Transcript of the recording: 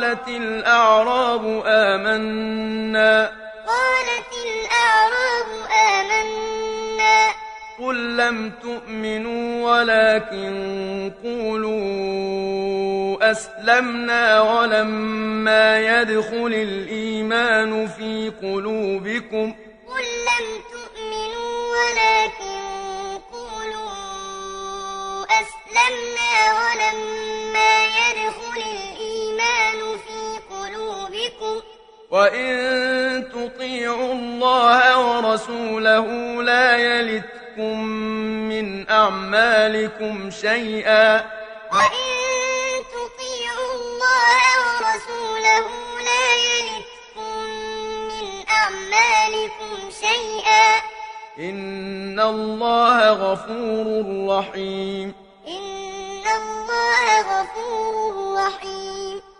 قالت الأعراب آمنا. قالت الأعراب آمنا. قل لم تؤمنوا ولكن قولوا أسلمنا ولما يدخل الإيمان في قلوبكم. قل لم تؤمنوا ولكن وإن تطيعوا الله ورسوله لا يلتكم من أعمالكم شيئا وإن تطيعوا الله ورسوله لا يلتكم من أعمالكم شيئا إن الله غفور رحيم إن